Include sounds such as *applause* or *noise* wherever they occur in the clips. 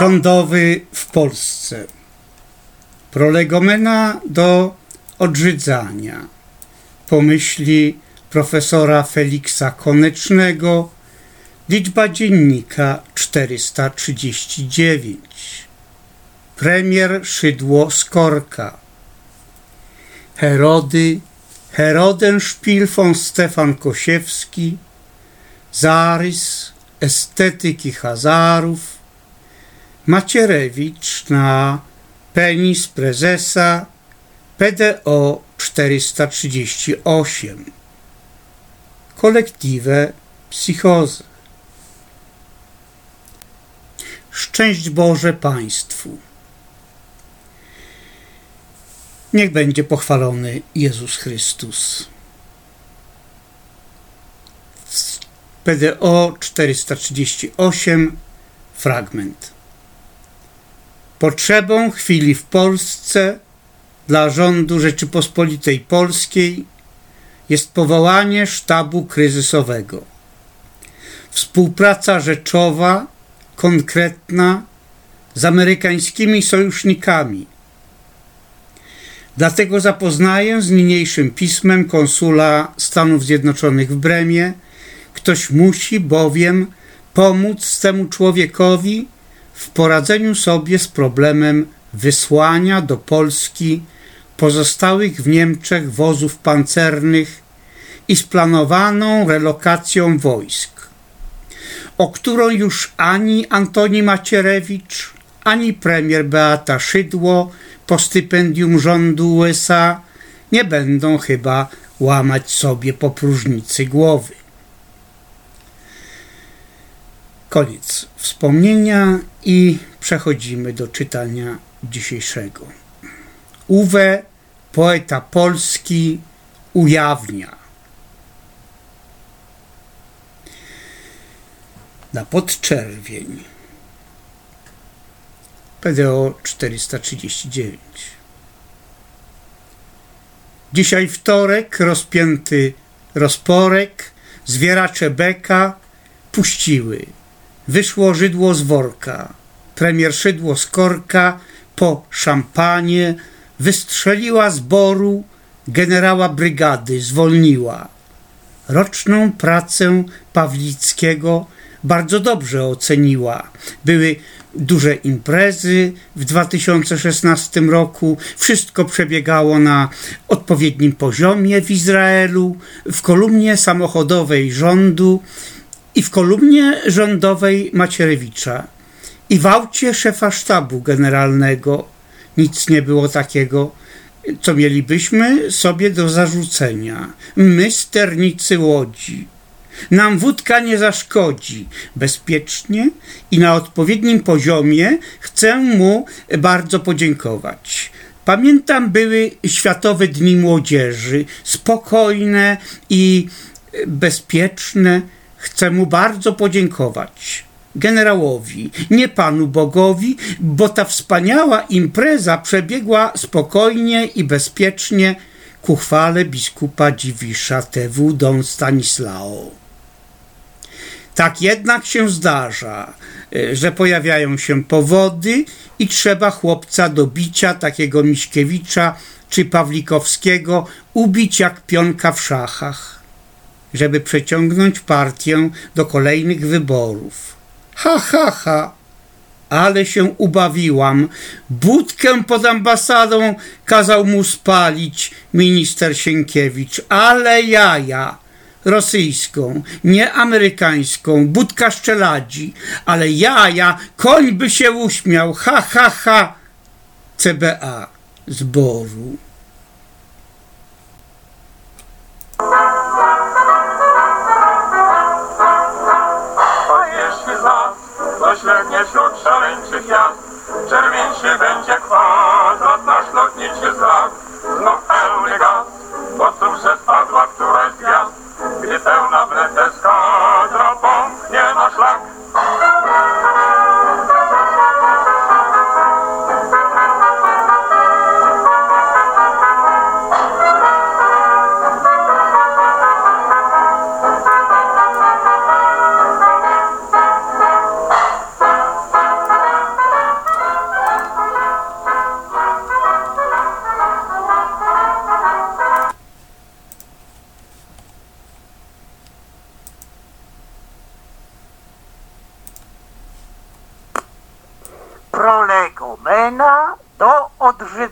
Rządowy w Polsce. Prolegomena do odrzydzania. Pomyśli profesora Feliksa Konecznego. Liczba dziennika 439. Premier Szydło Skorka. Herody, Herodenszpil von Stefan Kosiewski. Zarys estetyki Hazarów, Macierewicz na penis prezesa PDO 438. Kolektywe Psychozy. Szczęść Boże Państwu. Niech będzie pochwalony Jezus Chrystus. PDO 438 fragment. Potrzebą chwili w Polsce dla rządu Rzeczypospolitej Polskiej jest powołanie sztabu kryzysowego. Współpraca rzeczowa, konkretna, z amerykańskimi sojusznikami. Dlatego zapoznaję z niniejszym pismem konsula Stanów Zjednoczonych w Bremie Ktoś musi bowiem pomóc temu człowiekowi w poradzeniu sobie z problemem wysłania do Polski pozostałych w Niemczech wozów pancernych i z planowaną relokacją wojsk, o którą już ani Antoni Macierewicz, ani premier Beata Szydło po stypendium rządu USA nie będą chyba łamać sobie po próżnicy głowy. Koniec wspomnienia i przechodzimy do czytania dzisiejszego. Uwe, poeta polski, ujawnia. Na podczerwień. PDO 439. Dzisiaj wtorek, rozpięty rozporek, zwieracze beka puściły Wyszło żydło z worka. Premier szydło z korka po szampanie wystrzeliła z boru generała brygady, zwolniła. Roczną pracę Pawlickiego bardzo dobrze oceniła. Były duże imprezy w 2016 roku. Wszystko przebiegało na odpowiednim poziomie w Izraelu. W kolumnie samochodowej rządu i w kolumnie rządowej Macierewicza i w aucie szefa sztabu generalnego nic nie było takiego, co mielibyśmy sobie do zarzucenia. My, sternicy łodzi. Nam wódka nie zaszkodzi. Bezpiecznie i na odpowiednim poziomie chcę mu bardzo podziękować. Pamiętam, były Światowe Dni Młodzieży, spokojne i bezpieczne Chcę mu bardzo podziękować. Generałowi, nie panu Bogowi, bo ta wspaniała impreza przebiegła spokojnie i bezpiecznie ku chwale biskupa Dziwisza TW Don Stanislao. Tak jednak się zdarza, e, że pojawiają się powody i trzeba chłopca do bicia takiego Miśkiewicza czy Pawlikowskiego ubić jak pionka w szachach żeby przeciągnąć partię do kolejnych wyborów. Ha, ha, ha! Ale się ubawiłam. Budkę pod ambasadą kazał mu spalić minister Sienkiewicz. Ale jaja! Rosyjską, nie amerykańską, budka szczeladzi. Ale jaja, koń by się uśmiał. Ha, ha, ha! CBA zboru. yes, sir, yes, sir.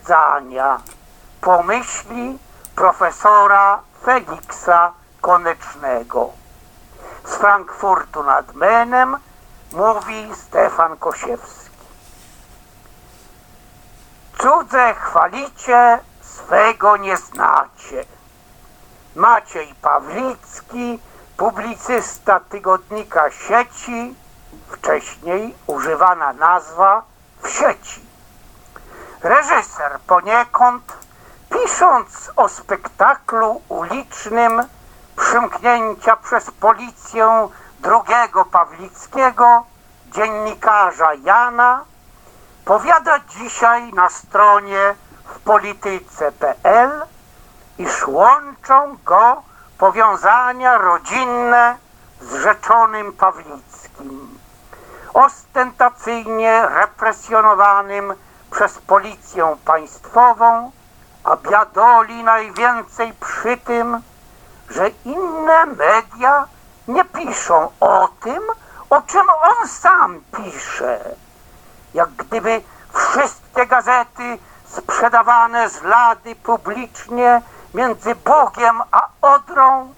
Odrzydzania pomyśli profesora Feliksa Konecznego. Z Frankfurtu nad Menem mówi Stefan Kosiewski. Cudze chwalicie, swego nie znacie. Maciej Pawlicki, publicysta tygodnika sieci, wcześniej używana nazwa w sieci. Reżyser poniekąd, pisząc o spektaklu ulicznym przymknięcia przez policję drugiego Pawlickiego, dziennikarza Jana, powiada dzisiaj na stronie w polityce.pl, iż łączą go powiązania rodzinne z rzeczonym Pawlickim, ostentacyjnie represjonowanym przez policję państwową, a biadoli najwięcej przy tym, że inne media nie piszą o tym, o czym on sam pisze. Jak gdyby wszystkie gazety sprzedawane z lady publicznie między Bogiem a Odrą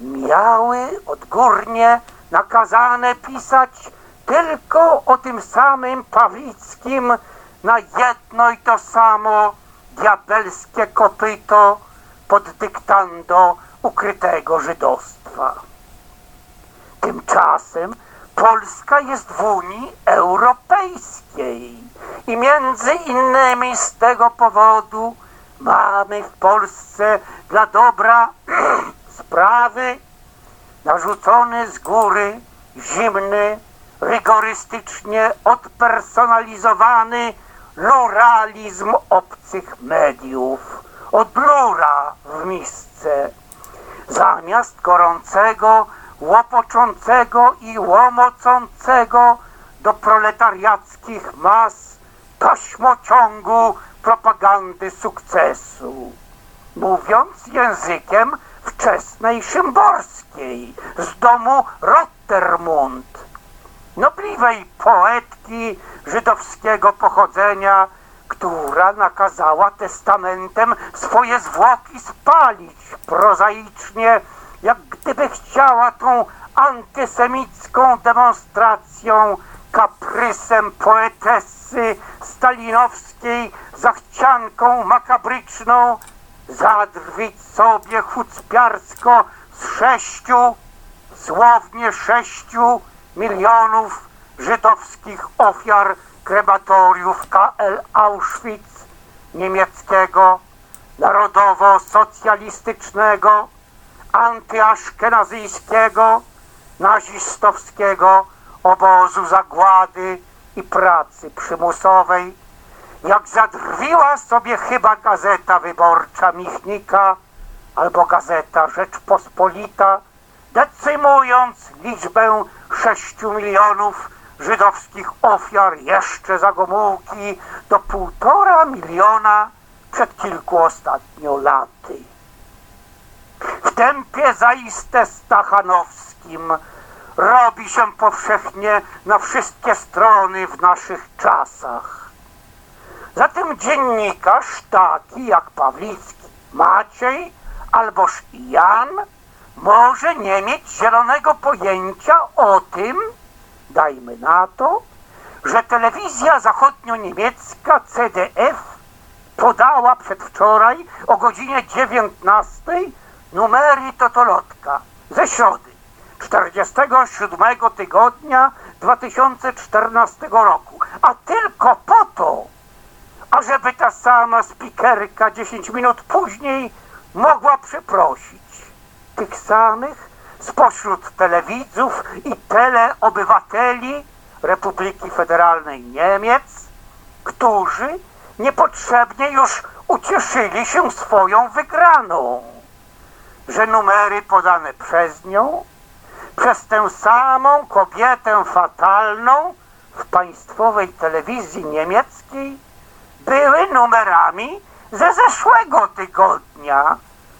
miały odgórnie nakazane pisać tylko o tym samym Pawlickim na jedno i to samo diabelskie kopyto pod dyktando ukrytego żydostwa. Tymczasem Polska jest w Unii Europejskiej i między innymi z tego powodu mamy w Polsce dla dobra *clears throat* sprawy narzucony z góry zimny, rygorystycznie odpersonalizowany pluralizm obcych mediów. Od blura w misce. Zamiast gorącego, łopoczącego i łomocącego do proletariackich mas taśmociągu propagandy sukcesu. Mówiąc językiem wczesnej szymborskiej z domu Rottermund, nobliwej poetki żydowskiego pochodzenia, która nakazała testamentem swoje zwłoki spalić prozaicznie, jak gdyby chciała tą antysemicką demonstracją, kaprysem poetessy stalinowskiej, zachcianką makabryczną, zadrwić sobie chucpiarsko z sześciu, słownie sześciu milionów żydowskich ofiar krematoriów KL Auschwitz niemieckiego, narodowo-socjalistycznego, antyaszkenazyjskiego, nazistowskiego obozu zagłady i pracy przymusowej, jak zadrwiła sobie chyba gazeta wyborcza Michnika albo gazeta Rzeczpospolita, decymując liczbę 6 milionów żydowskich ofiar jeszcze za Gomułki do półtora miliona przed kilku ostatnio laty. W tempie zaiste stachanowskim robi się powszechnie na wszystkie strony w naszych czasach. Zatem dziennikarz taki jak Pawlicki, Maciej alboż Jan może nie mieć zielonego pojęcia o tym, dajmy na to, że telewizja zachodnio-niemiecka CDF podała przedwczoraj o godzinie 19 numery Totolotka ze środy 47 tygodnia 2014 roku, a tylko po to, ażeby ta sama spikerka 10 minut później mogła przeprosić tych samych spośród telewidzów i teleobywateli Republiki Federalnej Niemiec, którzy niepotrzebnie już ucieszyli się swoją wygraną, że numery podane przez nią, przez tę samą kobietę fatalną w państwowej telewizji niemieckiej były numerami ze zeszłego tygodnia.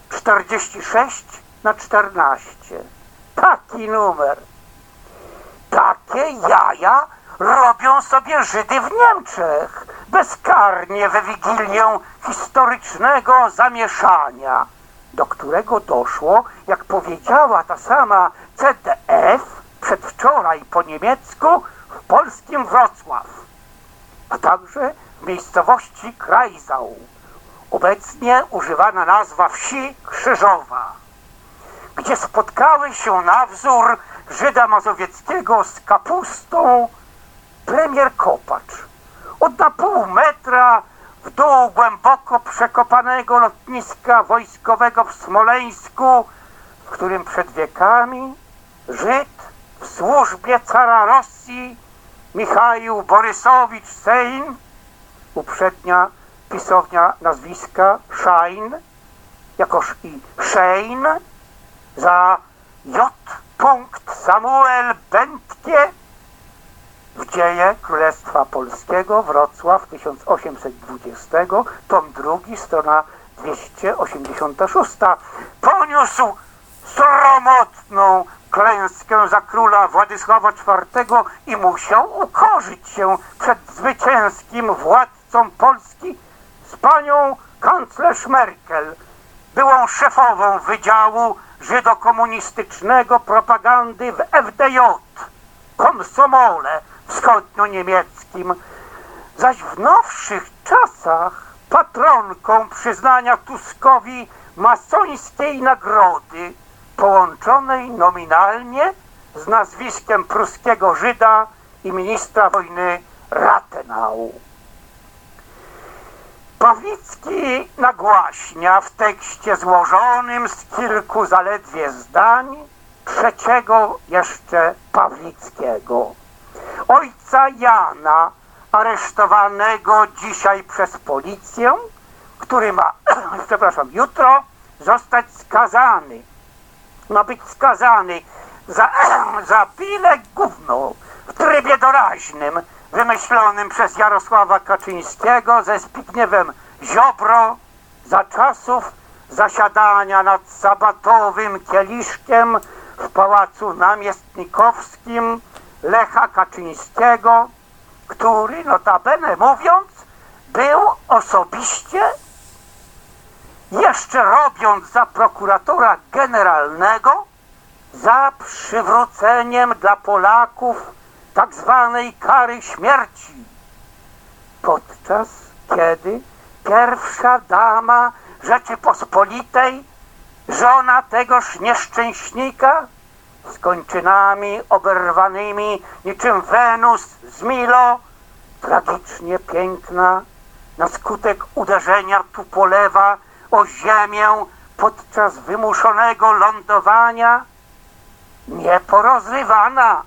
46 na 14. Taki numer. Takie jaja robią sobie Żydy w Niemczech, bezkarnie we wigilię historycznego zamieszania, do którego doszło, jak powiedziała ta sama CDF przedwczoraj po niemiecku w polskim Wrocław, a także w miejscowości Krajzał, obecnie używana nazwa wsi Krzyżowa, gdzie spotkały się na wzór Żyda Mazowieckiego z kapustą premier Kopacz. Od na pół metra w dół głęboko przekopanego lotniska wojskowego w Smoleńsku, w którym przed wiekami Żyd w służbie cara Rosji Michał Borysowicz Sejm, uprzednia pisownia nazwiska Schein, jakoż i Schein, za J. Samuel Bentkie w dzieje Królestwa Polskiego, Wrocław 1820, tom drugi, strona 286. Poniósł sromotną klęskę za króla Władysława IV i musiał ukorzyć się przed zwycięskim władcą Polski z panią kanclerz Merkel, byłą szefową Wydziału Żydokomunistycznego Propagandy w FDJ, komsomole wschodnio-niemieckim, zaś w nowszych czasach patronką przyznania Tuskowi masońskiej nagrody, połączonej nominalnie z nazwiskiem pruskiego Żyda i ministra wojny Rathenau. Pawlicki nagłaśnia w tekście złożonym z kilku zaledwie zdań trzeciego jeszcze Pawlickiego, ojca Jana, aresztowanego dzisiaj przez policję, który ma, *clears throat* przepraszam, jutro zostać skazany. Ma być skazany za, *clears throat* za pile gówno w trybie doraźnym wymyślonym przez Jarosława Kaczyńskiego ze Zbigniewem Ziobro za czasów zasiadania nad sabatowym kieliszkiem w Pałacu Namiestnikowskim Lecha Kaczyńskiego, który notabene mówiąc był osobiście jeszcze robiąc za prokuratora generalnego za przywróceniem dla Polaków tak zwanej kary śmierci, podczas kiedy pierwsza dama Rzeczypospolitej, żona tegoż nieszczęśnika, z kończynami oberwanymi niczym Wenus z Milo, tragicznie piękna, na skutek uderzenia tupolewa o ziemię podczas wymuszonego lądowania, nieporozrywana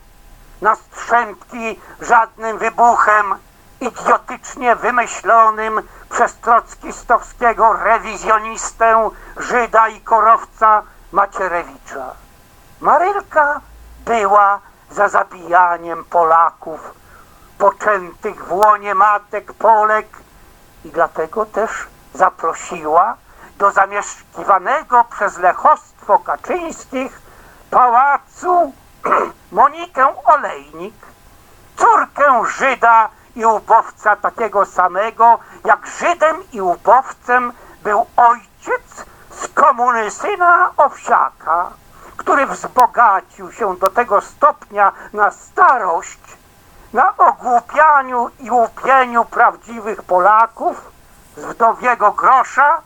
na strzępki żadnym wybuchem idiotycznie wymyślonym przez trockistowskiego rewizjonistę, Żyda i korowca Macierewicza. Marylka była za zabijaniem Polaków poczętych w łonie matek Polek i dlatego też zaprosiła do zamieszkiwanego przez lechostwo Kaczyńskich pałacu *clears throat* Monikę Olejnik, córkę Żyda i ubowca takiego samego, jak Żydem i ubowcem był ojciec z komuny syna Owsiaka, który wzbogacił się do tego stopnia na starość, na ogłupianiu i łupieniu prawdziwych Polaków z wdowiego grosza,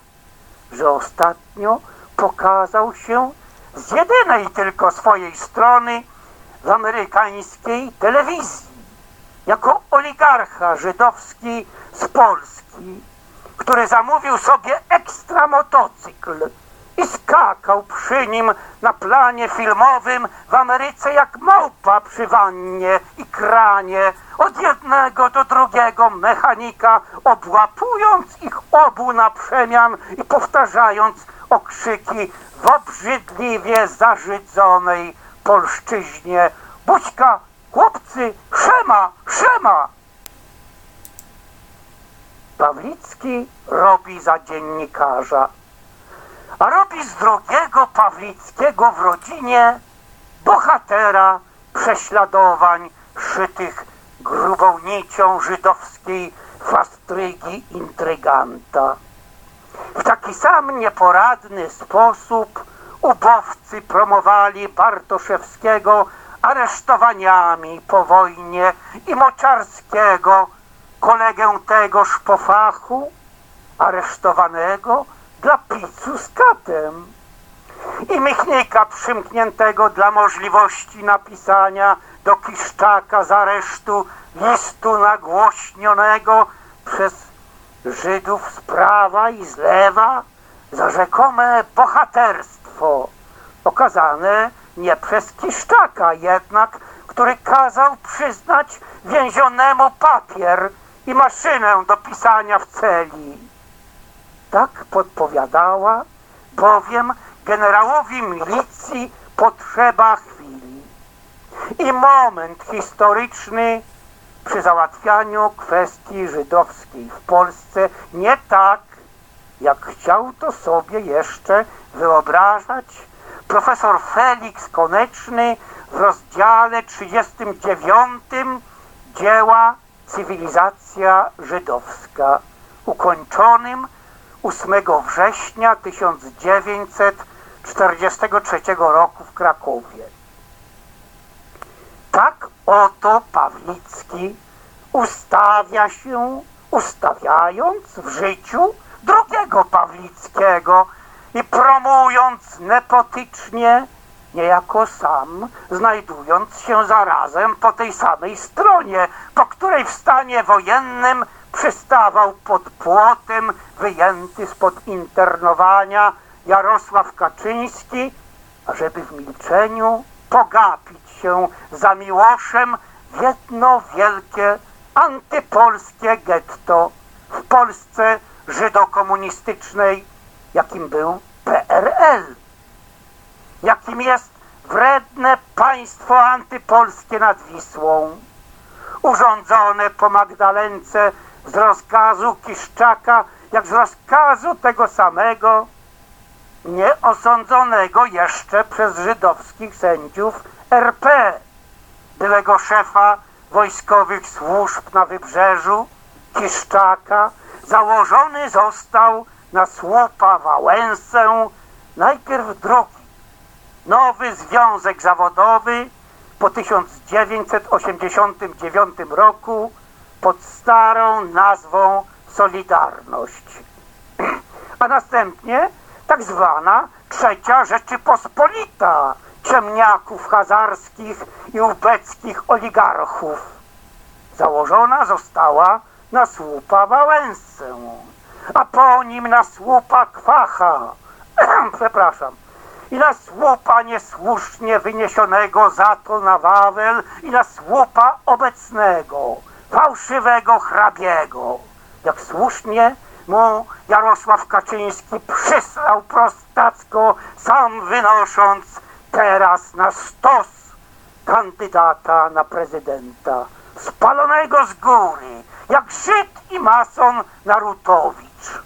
że ostatnio pokazał się z jedynej tylko swojej strony w amerykańskiej telewizji jako oligarcha żydowski z Polski, który zamówił sobie ekstra motocykl i skakał przy nim na planie filmowym w Ameryce jak małpa przy wannie i kranie. Od jednego do drugiego mechanika, obłapując ich obu na przemian i powtarzając okrzyki w obrzydliwie zażydzonej polszczyźnie Buźka, chłopcy, szema, szema! Pawlicki robi za dziennikarza, a robi z drugiego Pawlickiego w rodzinie bohatera prześladowań szytych grubą nicią żydowskiej fastrygi intryganta. W taki sam nieporadny sposób ubowcy promowali Bartoszewskiego aresztowaniami po wojnie i Moczarskiego, kolegę tegoż po fachu, aresztowanego dla picu z katem. I Michnika przymkniętego dla możliwości napisania do Kiszczaka z aresztu listu nagłośnionego przez Żydów z prawa i z lewa za rzekome bohaterstwo okazane nie przez Kiszczaka jednak, który kazał przyznać więzionemu papier i maszynę do pisania w celi. Tak podpowiadała bowiem generałowi milicji potrzeba chwili i moment historyczny przy załatwianiu kwestii żydowskiej w Polsce nie tak, jak chciał to sobie jeszcze wyobrażać profesor Felix Koneczny w rozdziale 39 dzieła Cywilizacja Żydowska, ukończonym 8 września 1943 roku w Krakowie. Tak oto Pawlicki ustawia się, ustawiając w życiu drugiego Pawlickiego i promując nepotycznie, niejako sam, znajdując się zarazem po tej samej stronie, po której w stanie wojennym przystawał pod płotem wyjęty spod internowania Jarosław Kaczyński, ażeby w milczeniu pogapić się za Miłoszem w jedno wielkie antypolskie getto. W Polsce żydokomunistycznej, jakim był PRL, jakim jest wredne państwo antypolskie nad Wisłą, urządzone po Magdalence z rozkazu Kiszczaka, jak z rozkazu tego samego, nieosądzonego jeszcze przez żydowskich sędziów RP, byłego szefa wojskowych służb na wybrzeżu, Kiszczaka, założony został na słupa Wałęsę. Najpierw drugi, nowy związek zawodowy po 1989 roku pod starą nazwą Solidarność. *clears throat* A następnie tak zwana Trzecia Rzeczypospolita ciemniaków hazarskich i ubeckich oligarchów. Założona została na słupa Wałęsę, a po nim na słupa Kwacha, *clears throat* przepraszam, i na słupa niesłusznie wyniesionego za to na Wawel i na słupa obecnego, fałszywego hrabiego. Jak słusznie mu Jarosław Kaczyński przysłał prostacko, sam wynosząc teraz na stos kandydata na prezydenta, spalonego z góry, jak Żyd i mason Narutowicz.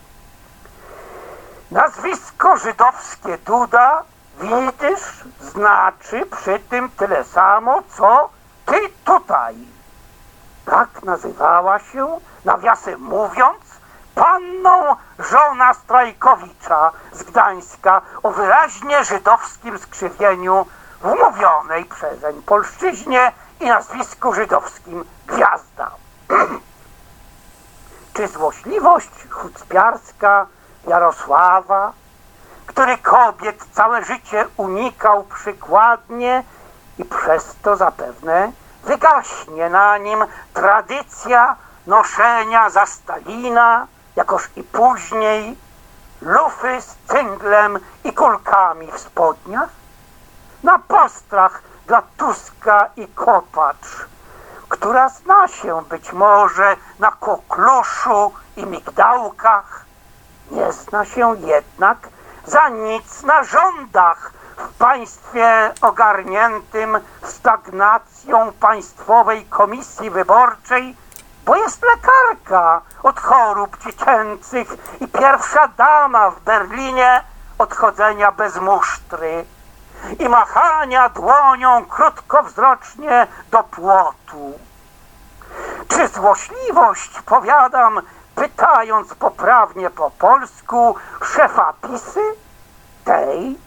Nazwisko żydowskie Duda, widzisz, znaczy przy tym tyle samo, co ty tutaj. Tak nazywała się, nawiasem mówiąc, panną żona Strajkowicza z Gdańska o wyraźnie żydowskim skrzywieniu w mówionej przezeń polszczyźnie i nazwisku żydowskim Gwiazda. *clears throat* Czy złośliwość chucpiarska Jarosława, który kobiet całe życie unikał przykładnie i przez to zapewne wygaśnie na nim tradycja noszenia za Stalina, jakoż i później lufy z cynglem i kulkami w spodniach? Na postrach dla Tuska i Kopacz, która zna się być może na kokluszu i migdałkach, nie zna się jednak za nic na rządach w państwie ogarniętym stagnacją Państwowej Komisji Wyborczej, bo jest lekarka od chorób dziecięcych i pierwsza dama w Berlinie od chodzenia bez musztry i machania dłonią krótkowzrocznie do płotu. Czy złośliwość, powiadam, pytając poprawnie po polsku szefa pisy? Tej,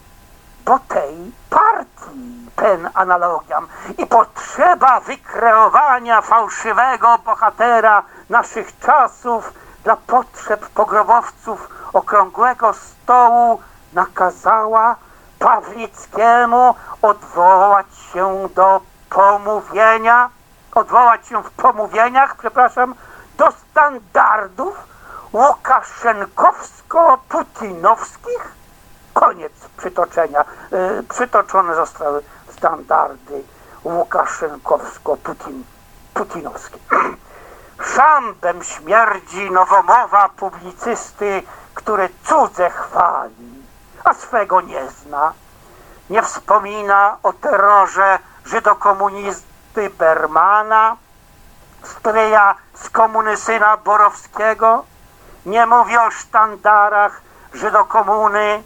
bo tej partii, ten analogiam. I potrzeba wykreowania fałszywego bohatera naszych czasów dla potrzeb pogrobowców okrągłego stołu nakazała Pawlickiemu odwołać się do pomówienia, odwołać się w pomówieniach, przepraszam, do standardów łukaszenkowsko-putinowskich. Koniec przytoczenia. Yy, przytoczone zostały standardy łukaszenkowsko-putinowskie. *clears throat* Szambem śmierdzi nowomowa publicysty, który cudze chwali, a swego nie zna. Nie wspomina o terrorze żydokomunisty Bermana, stryja z komuny syna Borowskiego, nie mówi o sztandarach żydokomuny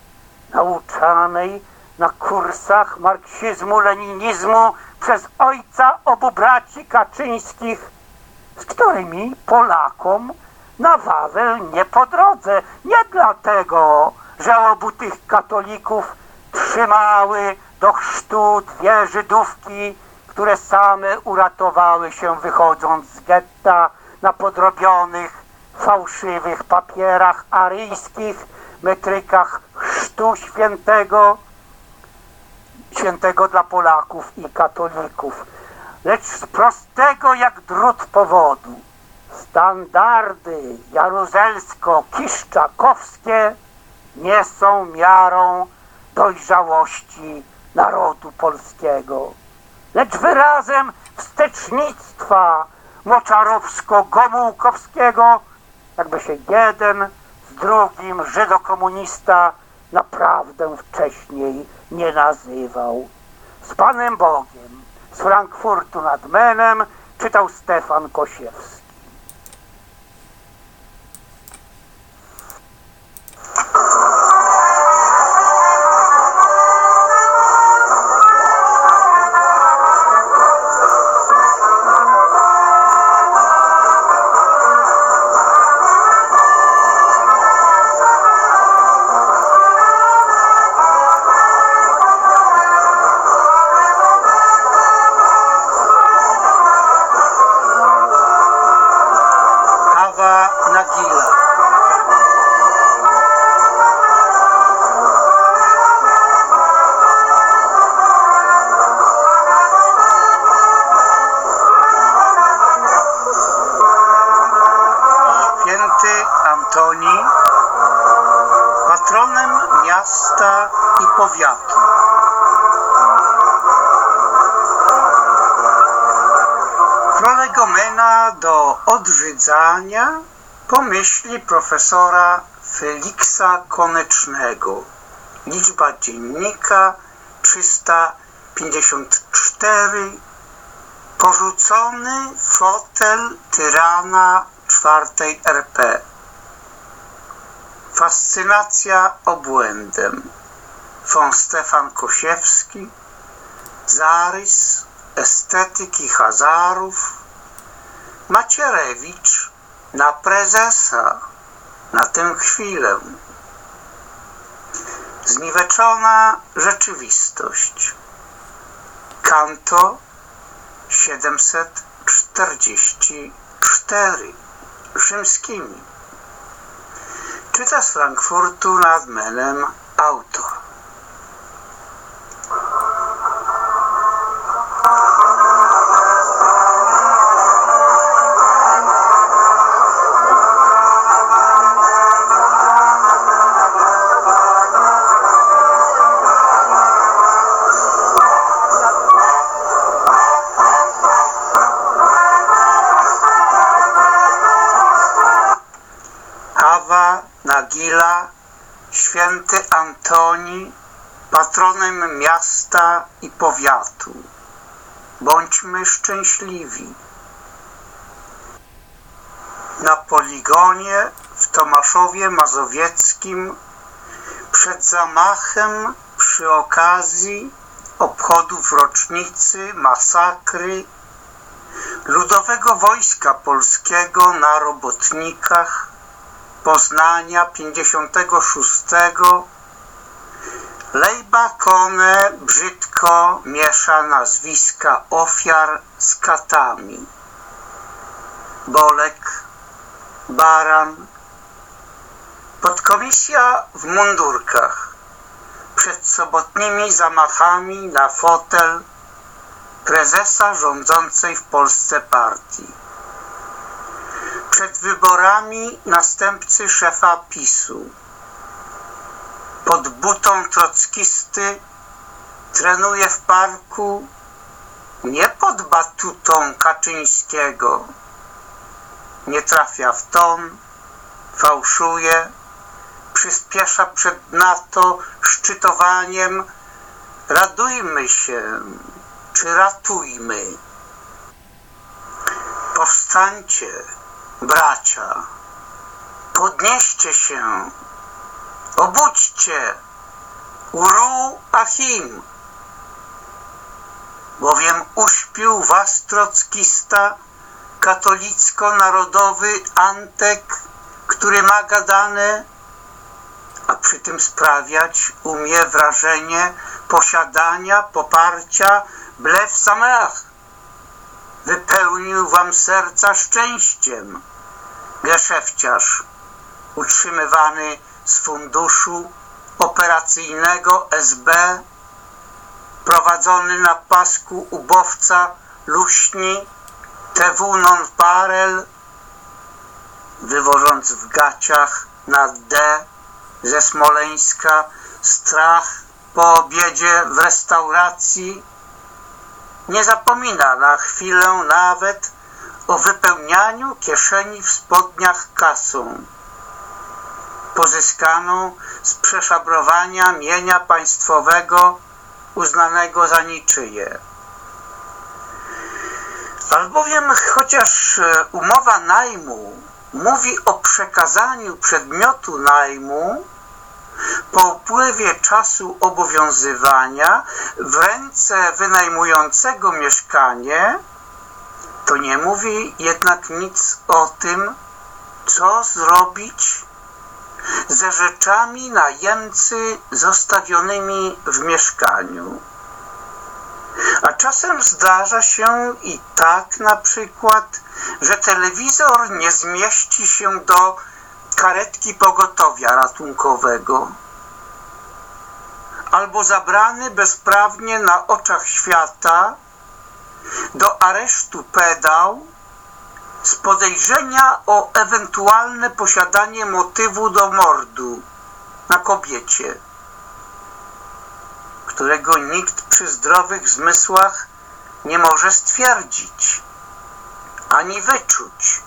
nauczanej na kursach marksizmu-leninizmu przez ojca obu braci Kaczyńskich, z którymi Polakom na Wawel nie po drodze. Nie dlatego, że obu tych katolików trzymały do chrztu dwie Żydówki, które same uratowały się wychodząc z getta na podrobionych, fałszywych papierach aryjskich, metrykach chrztu świętego, świętego dla Polaków i katolików, lecz z prostego jak drut powodu. Standardy jaruzelsko-kiszczakowskie nie są miarą dojrzałości narodu polskiego, lecz wyrazem wstecznictwa moczarowsko-gomułkowskiego, jakby się jeden z drugim żydokomunista naprawdę wcześniej nie nazywał. Z Panem Bogiem, z Frankfurtu nad Menem czytał Stefan Kosiewski. Odrzydzania pomyśli profesora Feliksa Konecznego. Liczba dziennika 354. Porzucony fotel tyrana czwartej RP. Fascynacja obłędem. Von Stefan Kosiewski. Zarys estetyki Hazarów. Macierewicz na prezesa na tę chwilę. Zniweczona rzeczywistość. Kanto 744 rzymskimi. Czyta z Frankfurtu nad Menem autor. Powiatu. Bądźmy szczęśliwi. Na poligonie w Tomaszowie Mazowieckim przed zamachem przy okazji obchodów rocznicy masakry Ludowego Wojska Polskiego na robotnikach Poznania 56 Lejba Kone miesza nazwiska ofiar z katami. Bolek, Baran, podkomisja w mundurkach przed sobotnimi zamachami na fotel prezesa rządzącej w Polsce partii. Przed wyborami następcy szefa PiSu. Pod butą trockisty trenuje w parku nie pod batutą Kaczyńskiego. Nie trafia w ton, fałszuje, przyspiesza przed NATO szczytowaniem. Radujmy się, czy ratujmy. Powstańcie, bracia, podnieście się, obudźcie, uru achim, bowiem uśpił was trockista katolicko-narodowy Antek, który ma gadane, a przy tym sprawiać umie wrażenie posiadania, poparcia, Blew samach wypełnił wam serca szczęściem. Geszefciarz utrzymywany z funduszu operacyjnego SB, prowadzony na pasku ubowca luśni TW non-parel, wywożąc w gaciach na D ze Smoleńska strach po obiedzie w restauracji. Nie zapomina na chwilę nawet o wypełnianiu kieszeni w spodniach kasą pozyskaną z przeszabrowania mienia państwowego uznanego za niczyje. Albowiem chociaż umowa najmu mówi o przekazaniu przedmiotu najmu po upływie czasu obowiązywania w ręce wynajmującego mieszkanie, to nie mówi jednak nic o tym, co zrobić ze rzeczami najemcy zostawionymi w mieszkaniu. A czasem zdarza się i tak na przykład, że telewizor nie zmieści się do karetki pogotowia ratunkowego albo zabrany bezprawnie na oczach świata do aresztu pedał z podejrzenia o ewentualne posiadanie motywu do mordu na kobiecie, którego nikt przy zdrowych zmysłach nie może stwierdzić ani wyczuć,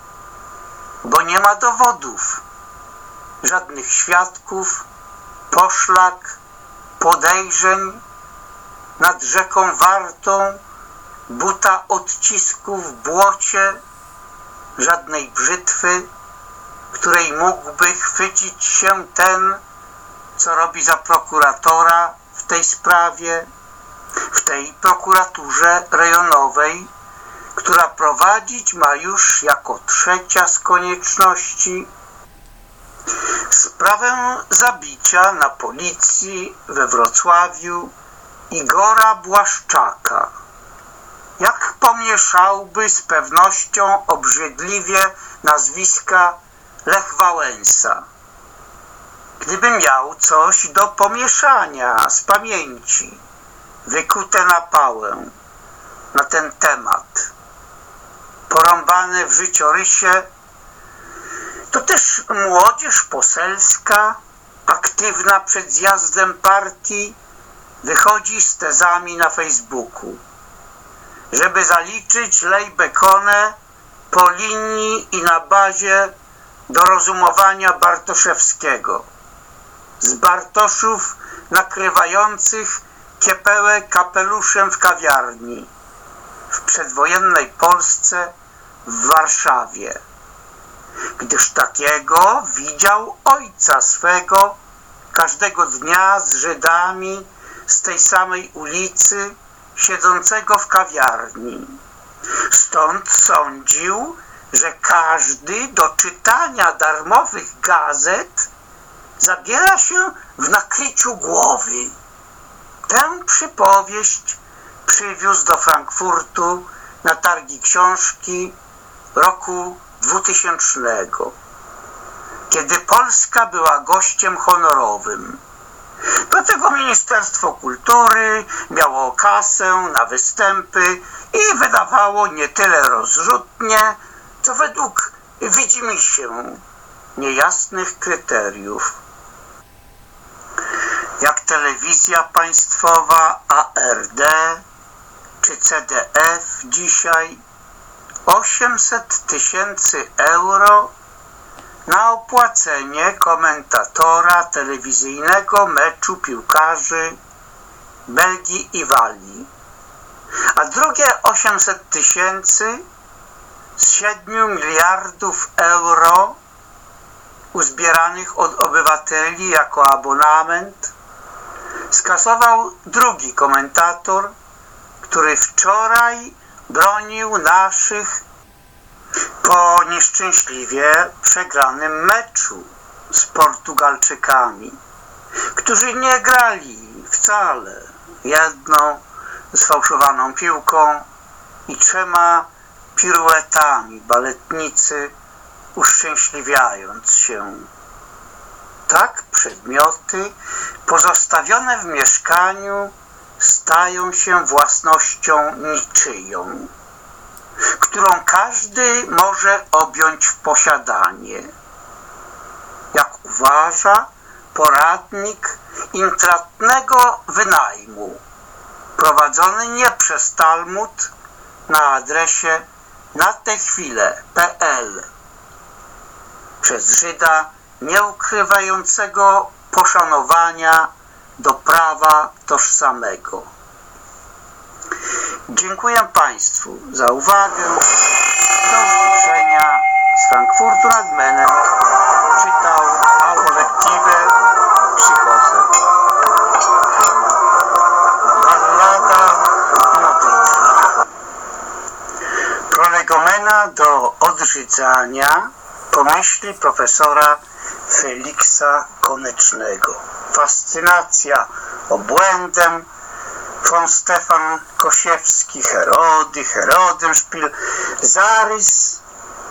bo nie ma dowodów żadnych świadków, poszlak, podejrzeń nad rzeką Wartą, buta odcisków w błocie, żadnej brzytwy, której mógłby chwycić się ten, co robi za prokuratora w tej sprawie, w tej prokuraturze rejonowej, która prowadzić ma już jako trzecia z konieczności sprawę zabicia na policji we Wrocławiu Igora Błaszczaka. Jak pomieszałby z pewnością obrzydliwie nazwiska Lech Wałęsa. Gdyby miał coś do pomieszania z pamięci, wykute na pałę na ten temat, porąbane w życiorysie to też młodzież poselska, aktywna przed zjazdem partii, wychodzi z tezami na Facebooku, żeby zaliczyć lej Bekonę po linii i na bazie dorozumowania Bartoszewskiego. Z Bartoszów nakrywających kiepełę kapeluszem w kawiarni w przedwojennej Polsce w Warszawie gdyż takiego widział ojca swego każdego dnia z Żydami z tej samej ulicy, siedzącego w kawiarni, Stąd sądził, że każdy do czytania darmowych gazet zabiera się w nakryciu głowy. Tę przypowieść przywiózł do Frankfurtu na targi książki roku 2000, kiedy Polska była gościem honorowym. Do tego Ministerstwo Kultury miało kasę na występy i wydawało nie tyle rozrzutnie, co według widzimy się niejasnych kryteriów. Jak telewizja państwowa ARD czy CDF dzisiaj 800 tysięcy euro na opłacenie komentatora telewizyjnego meczu piłkarzy Belgii i Walii, a drugie 800 tysięcy z 7 miliardów euro uzbieranych od obywateli jako abonament skasował drugi komentator, który wczoraj bronił naszych po nieszczęśliwie przegranym meczu z Portugalczykami, którzy nie grali wcale jedną sfałszowaną piłką i trzema piruetami baletnicy uszczęśliwiając się. Tak przedmioty pozostawione w mieszkaniu stają się własnością niczyją, którą każdy może objąć w posiadanie. Jak uważa poradnik intratnego wynajmu, prowadzony nie przez Talmud na adresie na tę chwilę.pl przez Żyda nieukrywającego poszanowania do prawa tożsamego. Dziękuję Państwu za uwagę. Do usłyszenia z Frankfurtu nad Menem. Czytał Kolektywę Psychozę. Ballada modlitwa. Prolegomena do odrzydzania pomyśli profesora Feliksa Konecznego. Fascynacja obłędem von Stefan Kosiewski, Herody, Herodenszpil, zarys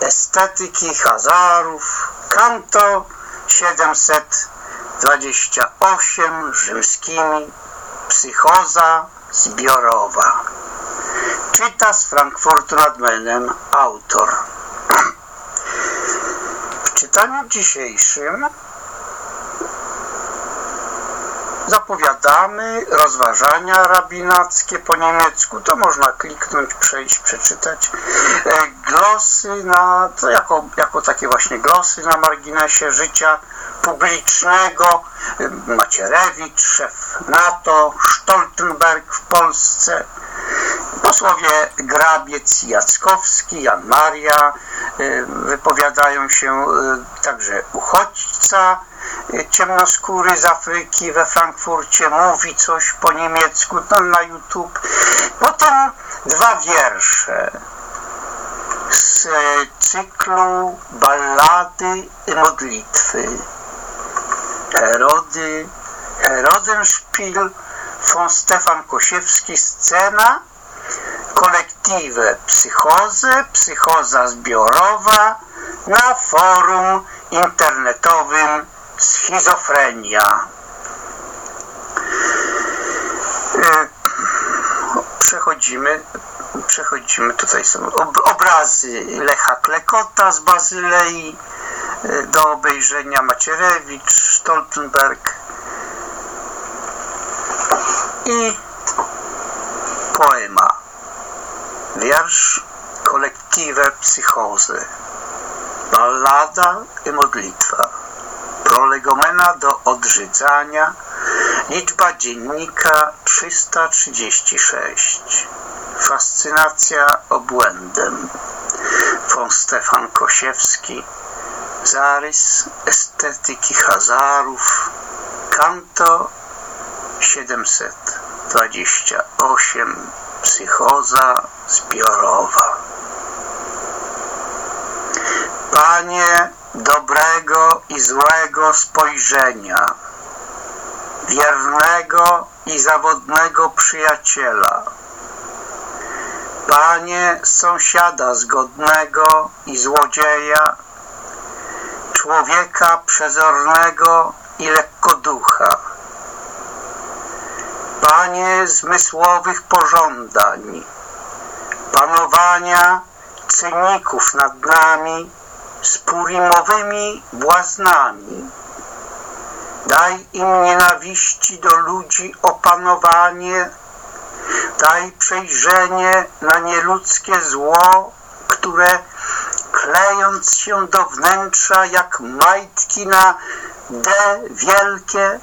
estetyki Hazarów, kanto 728 rzymskimi, psychoza zbiorowa. Czyta z Frankfurtu nad Menem autor. *clears throat* W czytaniu dzisiejszym zapowiadamy rozważania rabinackie po niemiecku. To można kliknąć, przejść, przeczytać. E, glosy na, to jako, jako takie właśnie glosy na marginesie życia publicznego. E, Macierewicz, szef NATO, Stoltenberg w Polsce, posłowie Grabiec i Jackowski, Jan Maria, e, wypowiadają się także uchodźca, ciemnoskóry z Afryki we Frankfurcie mówi coś po niemiecku no, na YouTube. Potem dwa wiersze z cyklu Ballady i modlitwy. Herody, Herodenspiel von Stefan Kosiewski, scena, kolektywe psychozę, psychoza zbiorowa na forum internetowym schizofrenia. Przechodzimy, przechodzimy, tutaj są obrazy Lecha Klekota z Bazylei, do obejrzenia Macierewicz, Stoltenberg i poema, wiersz kolektywe psychozy, ballada i modlitwa prolegomena do odrzydzania, liczba dziennika 336. Fascynacja obłędem. Von Stefan Kosiewski. Zarys estetyki Hazarów. Kanto 728. psychoza zbiorowa. Panie dobrego i złego spojrzenia, wiernego i zawodnego przyjaciela, Panie sąsiada zgodnego i złodzieja, człowieka przezornego i lekkoducha, Panie zmysłowych pożądań, panowania cyników nad nami, z purimowymi błaznami. Daj im nienawiści do ludzi opanowanie, daj przejrzenie na nieludzkie zło, które klejąc się do wnętrza jak majtki na D wielkie,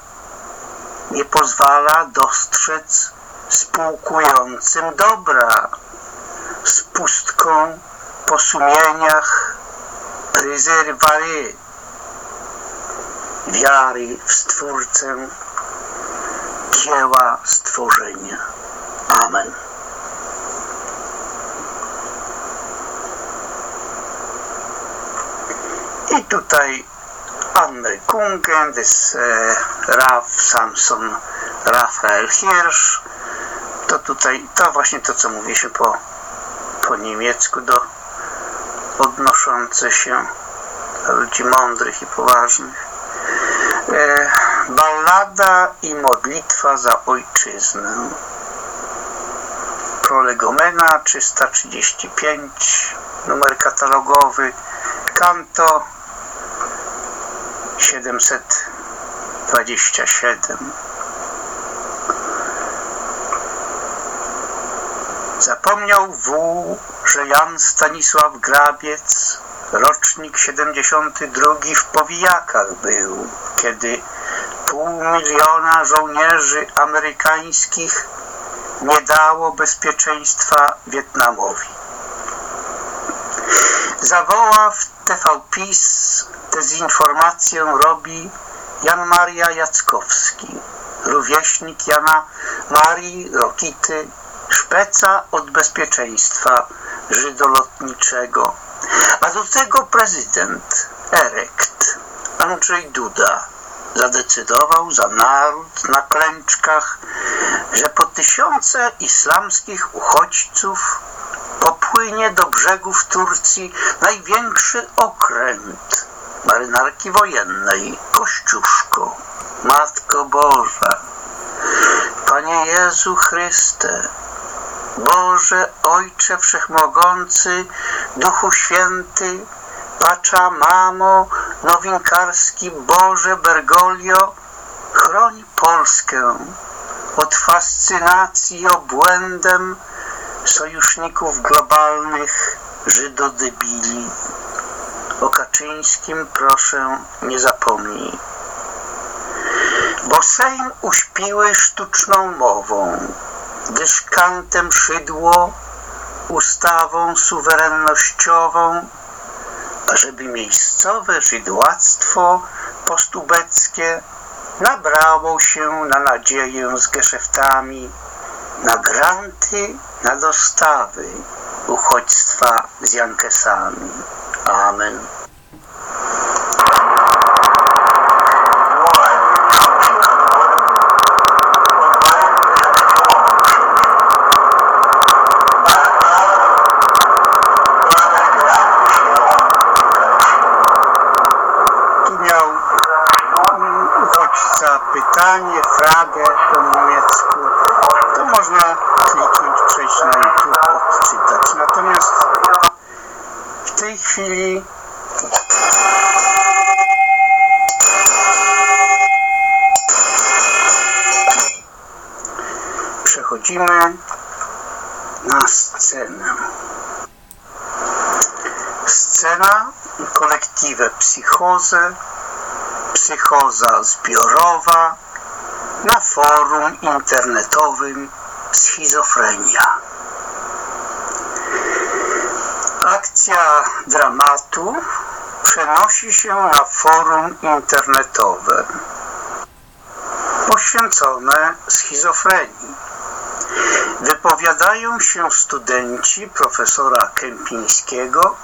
nie pozwala dostrzec spółkującym dobra z pustką po sumieniach rezerwary wiary w Stwórcę dzieła stworzenia. Amen. I tutaj Anmerkungen des e, Raf Samson Rafael Hirsch to tutaj, to właśnie to co mówiliśmy po, po niemiecku do odnoszące się do ludzi mądrych i poważnych. E, ballada i modlitwa za ojczyznę. Prolegomena 335, numer katalogowy, kanto 727. Zapomniał wół, że Jan Stanisław Grabiec, rocznik 72 w Powijakach był, kiedy pół miliona żołnierzy amerykańskich nie dało bezpieczeństwa Wietnamowi. Zawoła w TV PiS dezinformację robi Jan Maria Jackowski, rówieśnik Jana Marii Rokity, szpeca od bezpieczeństwa żydolotniczego, a do tego prezydent erekt Andrzej Duda zadecydował za naród na klęczkach, że po tysiące islamskich uchodźców popłynie do brzegów Turcji największy okręt marynarki wojennej Kościuszko, Matko Boża, Panie Jezu Chryste, Boże Ojcze Wszechmogący, Duchu Święty, Pacza Mamo, Nowinkarski Boże Bergoglio, chroń Polskę od fascynacji obłędem sojuszników globalnych Żydodebili. O Kaczyńskim proszę nie zapomnij. Bo Sejm uśpiły sztuczną mową, gdyż kantem szydło ustawą suwerennościową, ażeby miejscowe żydłactwo postubeckie nabrało się na nadzieję z geszeftami, na granty, na dostawy uchodźstwa z Jankesami. Amen. Pytanie, fragę po niemiecku. To można kliknąć, przejść na YouTube, odczytać. Natomiast w tej chwili przechodzimy na scenę. Scena kolektywe psychozę, psychoza zbiorowa na forum internetowym Schizofrenia. Akcja dramatu przenosi się na forum internetowe poświęcone schizofrenii. wypowiadają się studenci profesora Kępińskiego,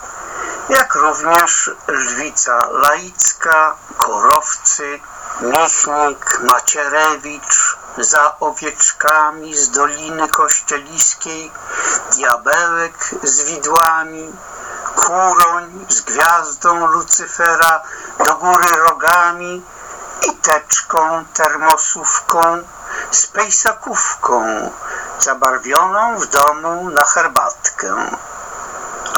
jak również Lwica Laicka, Korowcy, Michnik, Macierewicz, za owieczkami z Doliny Kościeliskiej, diabełek z widłami, kuroń z gwiazdą Lucyfera do góry rogami i teczką termosówką z pejsakówką zabarwioną w domu na herbatkę.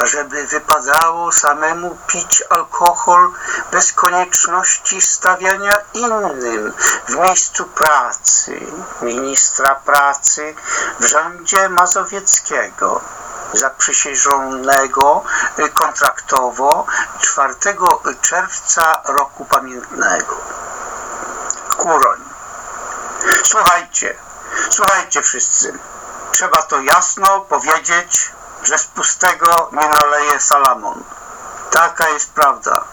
Żeby wypadało samemu pić alkohol bez konieczności stawiania innym w miejscu pracy, ministra pracy w rządzie Mazowieckiego zaprzysiężonego kontraktowo 4 czerwca roku pamiętnego. Kuroń. Słuchajcie, słuchajcie wszyscy. Trzeba to jasno powiedzieć, że z pustego nie naleje Salamon. Taka jest prawda.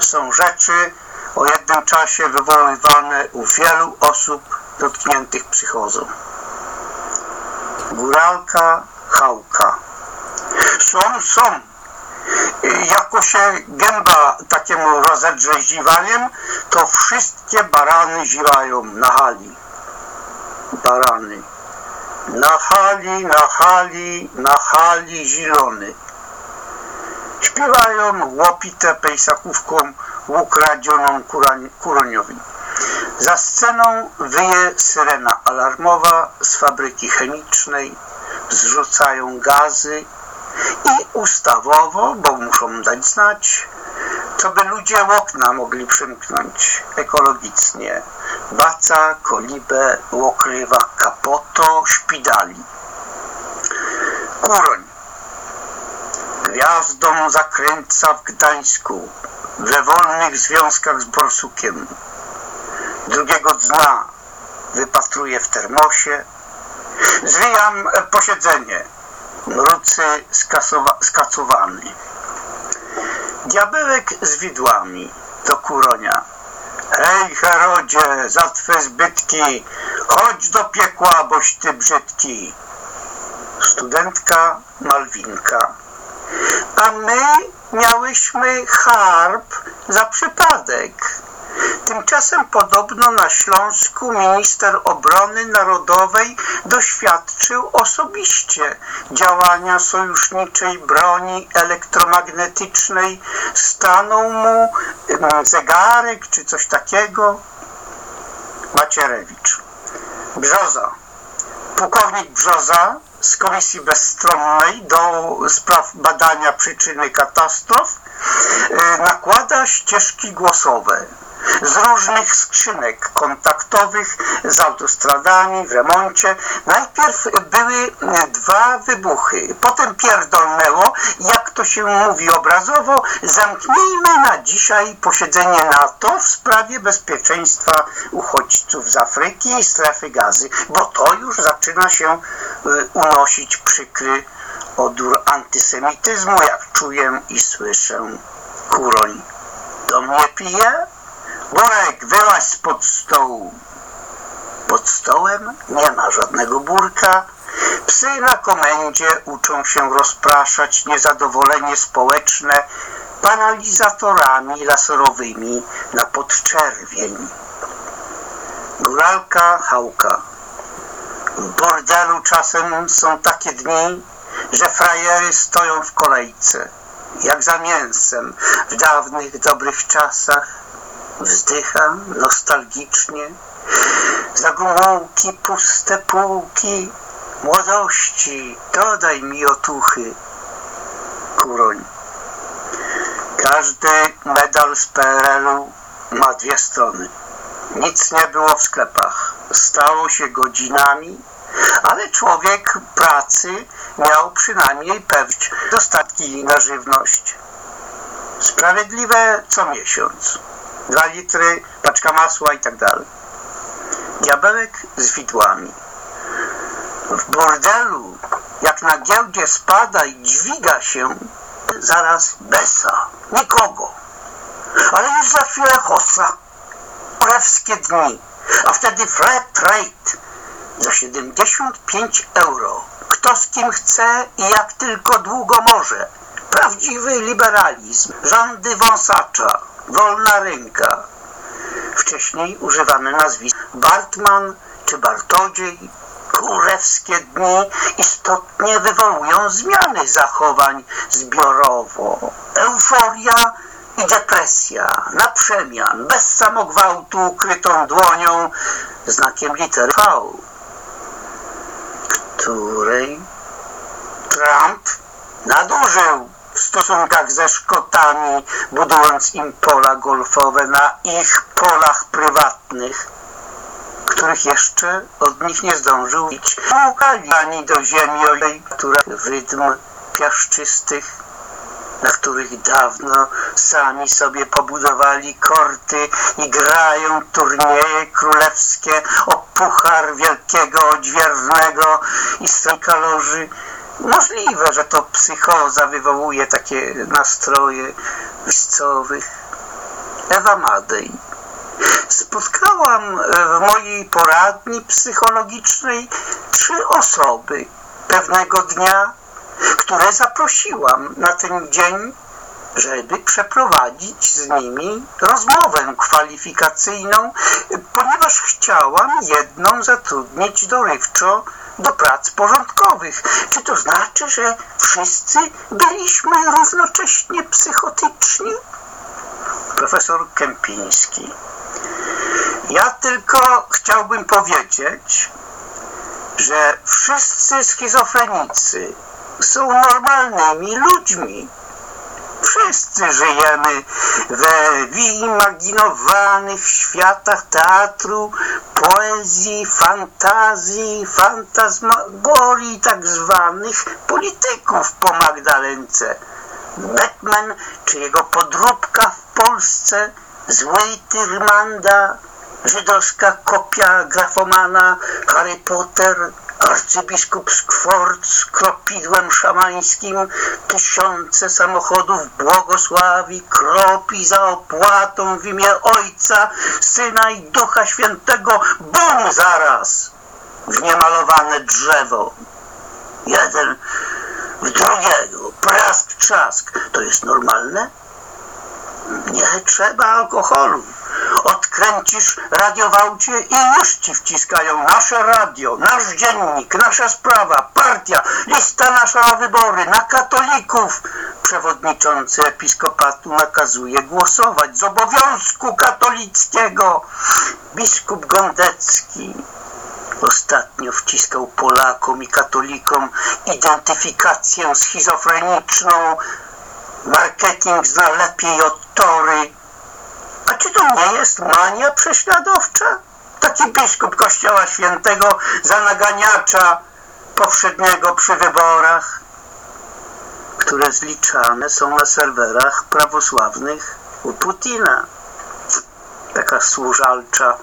Są rzeczy o jednym czasie wywoływane u wielu osób dotkniętych psychozą. Góralka, chałka. Są, są. Jako się gęba takiemu rozedrze ziwaniem, to wszystkie barany ziwają na hali. Barany. Na hali, na hali, na hali zielony. Śpiewają łopite pejsakówką ukradzioną kuroniowi. Za sceną wyje syrena alarmowa z fabryki chemicznej, zrzucają gazy i ustawowo, bo muszą dać znać, to by ludzie okna mogli przymknąć ekologicznie. Baca, kolibę, łokrywa, kapoto, szpidali. Kuroń. Gwiazdą zakręca w Gdańsku, we wolnych związkach z Borsukiem. Drugiego dna wypatruje w termosie. Zwijam posiedzenie. Mrucy skacowany. Diabełek z widłami do kuronia. Hej, Herodzie, za twe zbytki, chodź do piekła, boś ty brzydki. Studentka Malwinka. A my miałyśmy harp za przypadek. Tymczasem podobno na Śląsku minister obrony narodowej doświadczył osobiście działania sojuszniczej broni elektromagnetycznej. Stanął mu zegarek czy coś takiego. Macierewicz. Brzoza. Pułkownik Brzoza z Komisji Bezstronnej do spraw badania przyczyny katastrof nakłada ścieżki głosowe z różnych skrzynek kontaktowych z autostradami w remoncie. Najpierw były dwa wybuchy, potem pierdolnęło, jak to się mówi obrazowo, zamknijmy na dzisiaj posiedzenie NATO w sprawie bezpieczeństwa uchodźców z Afryki i strefy gazy, bo to już zaczyna się unosić przykry odór antysemityzmu, jak czuję i słyszę. Kuroń do mnie pije? Burek, wyłaź spod stołu. Pod stołem nie ma żadnego burka. Psy na komendzie uczą się rozpraszać niezadowolenie społeczne paralizatorami laserowymi na podczerwień. Góralka, chałka. W bordelu czasem są takie dni, że frajery stoją w kolejce, jak za mięsem w dawnych, dobrych czasach. Wzdycham nostalgicznie. Zagumułki, puste półki młodości, dodaj mi otuchy. Kuroń. Każdy medal z PRL-u ma dwie strony. Nic nie było w sklepach. Stało się godzinami, ale człowiek pracy miał przynajmniej pewność dostatki na żywność. Sprawiedliwe co miesiąc. Dwa litry, paczka masła i tak dalej. Diabełek z widłami. W bordelu, jak na giełdzie spada i dźwiga się, zaraz besa. Nikogo. Ale już za chwilę hossa. Krewskie dni. A wtedy flat rate. za 75 euro. Kto z kim chce i jak tylko długo może. Prawdziwy liberalizm, rządy wąsacza, wolna rynka. Wcześniej używane nazwiska Bartman czy Bartodziej, królewskie dni istotnie wywołują zmiany zachowań zbiorowo. Euforia i depresja na przemian, bez samogwałtu, ukrytą dłonią, znakiem litery V, której Trump nadużył w stosunkach ze Szkotami, budując im pola golfowe na ich polach prywatnych, których jeszcze od nich nie zdążył iść. Pukali ani do ziemi, która wydm piaszczystych, na których dawno sami sobie pobudowali korty i grają turnieje królewskie o puchar wielkiego odźwiernego i kalorzy. Możliwe, że to psychoza wywołuje takie nastroje miejscowych. Ewa Madej. Spotkałam w mojej poradni psychologicznej trzy osoby pewnego dnia które zaprosiłam na ten dzień, żeby przeprowadzić z nimi rozmowę kwalifikacyjną, ponieważ chciałam jedną zatrudnić dorywczo do prac porządkowych. Czy to znaczy, że wszyscy byliśmy równocześnie psychotyczni? Profesor Kępiński. Ja tylko chciałbym powiedzieć, że wszyscy schizofrenicy są normalnymi ludźmi. Wszyscy żyjemy we wyimaginowanych światach teatru, poezji, fantazji, fantazmagorii tak zwanych polityków po Magdalence. Batman czy jego podróbka w Polsce, zły Tyrmanda, żydowska kopia grafomana, Harry Potter, arcybiskup Skworc z kropidłem szamańskim tysiące samochodów błogosławi, kropi za opłatą w imię Ojca, Syna i Ducha Świętego. Bum zaraz! W niemalowane drzewo. Jeden w drugiego. Prask, trzask. To jest normalne? Nie trzeba alkoholu odkręcisz radiowałcie i już ci wciskają nasze radio, nasz dziennik, nasza sprawa, partia, lista nasza na wybory, na katolików. Przewodniczący episkopatu nakazuje głosować z obowiązku katolickiego. Biskup Gondecki ostatnio wciskał Polakom i katolikom identyfikację schizofreniczną. Marketing zna lepiej od tory a czy to nie jest mania prześladowcza? Taki biskup Kościoła Świętego za naganiacza powszedniego przy wyborach, które zliczane są na serwerach prawosławnych u Putina. Taka służalcza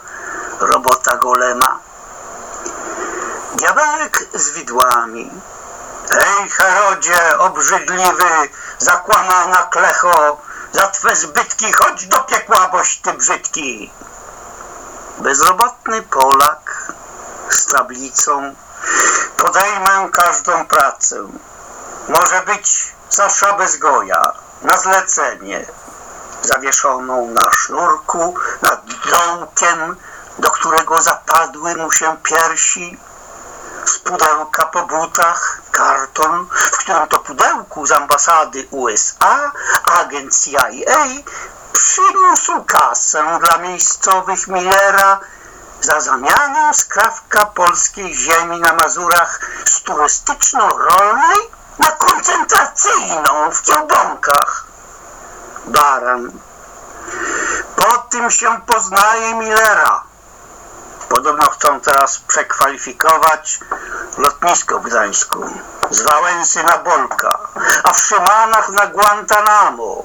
robota golema. Diabełek z widłami. Ej, Herodzie, obrzydliwy, zakłamana klecho, za twe zbytki chodź do piekła, boś ty brzydki. Bezrobotny Polak z tablicą podejmę każdą pracę. Może być za szabę zgoja, na zlecenie, zawieszoną na sznurku nad dołkiem, do którego zapadły mu się piersi, z pudełka po butach, karton, w którym to pudełku z ambasady USA agent CIA przyniósł kasę dla miejscowych Millera za zamianę skrawka polskiej ziemi na Mazurach z turystyczno-rolnej na koncentracyjną w Kiełbonkach. Baran. Po tym się poznaje Millera Podobno chcą teraz przekwalifikować lotnisko w Gdańsku. Z Wałęsy na Bolka, a w Szymanach na Guantanamo.